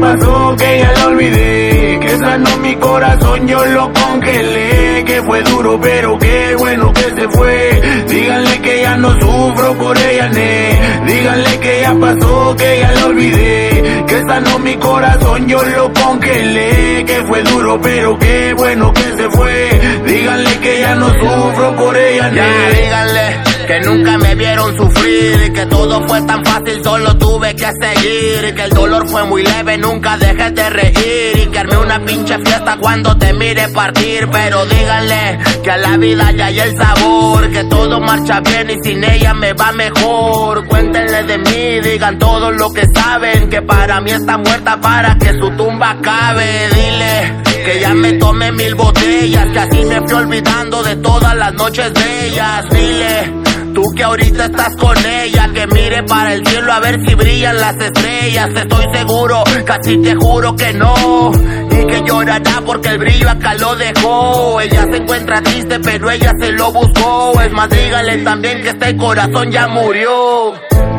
pasó que ya lo olvidé, que sanó mi corazón, yo lo congelé, que fue duro pero qué bueno que se fue, díganle que ya no sufro por ella, ne, díganle que ya pasó, que ya lo olvidé, que sanó mi corazón, yo lo congelé, que fue duro pero qué bueno que se fue, díganle que ya no sufro por ella, ne. Ya, díganle que nunca me vieron sufrir y que todo fue tan fácil, solo tuve que seguir que el dolor fue muy leve, nunca dejé de reír y que armé una pinche fiesta cuando te mire partir, pero díganle que a la vida ya hay el sabor, que todo marcha bien y sin ella me va mejor, cuéntenle de mí, digan todo lo que saben, que para mí está muerta para que su tumba cabe, dile que ya me tomé mil botellas, que así me fui olvidando de todas las noches bellas, dile Tú que ahorita estás con ella, que mire para el cielo a ver si brillan las estrellas. Estoy seguro, casi te juro que no. Y que llorará porque el brillo acá lo dejó. Ella se encuentra triste, pero ella se lo buscó. Es más, dígale también que este corazón ya murió.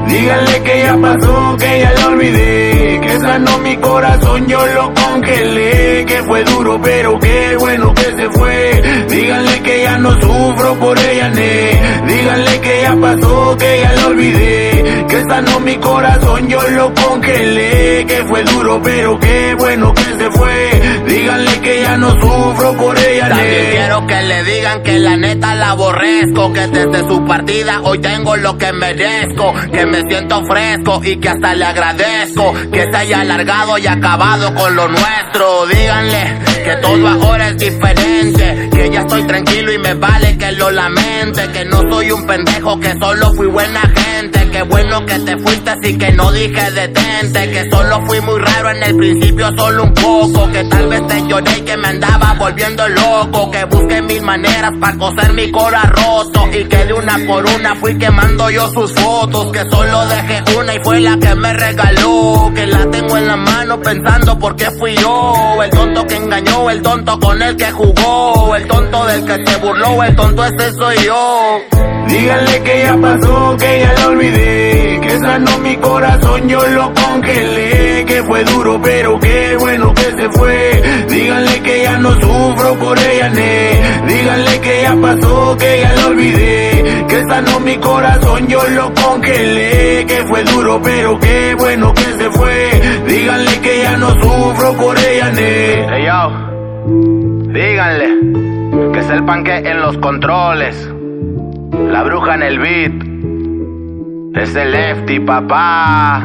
Díganle que ya pasó, que ya lo olvidé, que sanó mi corazón, yo lo congelé, que fue duro pero qué bueno que se fue. Díganle que ya no sufro por ella, ne. Díganle que ya pasó, que ya lo olvidé, que sanó mi corazón, yo lo congelé, que fue duro pero qué bueno que se fue. Díganle que ya no sufro por ella, También ne. quiero que le digan que la neta la aborrezco, que desde su partida hoy tengo lo que merezco, que me siento fresco y que hasta le agradezco que se haya alargado y acabado con lo nuestro. Díganle que todo ahora es diferente, que ya estoy tranquilo y me vale que lo lamente, que no soy un pendejo, que solo fui buena gente, que bueno que te fuiste así que no dije detente, que solo fui muy raro en el principio, solo un poco, que tal vez te lloré y que me andaba volviendo loco, que busqué mil maneras para coser mi cora roto y que de una por una fui quemando yo sus fotos, que solo dejé una y fue la que me regaló, que la tengo en la mano pensando por qué fui yo, el tonto que engañó, el tonto con el que jugó, el del que se burló, el tonto ese soy yo. Díganle que ya pasó, que ya lo olvidé, que sanó mi corazón, yo lo congelé, que fue duro pero qué bueno que se fue. Díganle que ya no sufro por ella, ne. Díganle que ya pasó, que ya lo olvidé, que sanó mi corazón, yo lo congelé, que fue duro pero qué bueno que se fue. Díganle que ya no sufro por ella, ne. Hey yo, díganle es el panque en los controles, la bruja en el beat, es el lefty papá.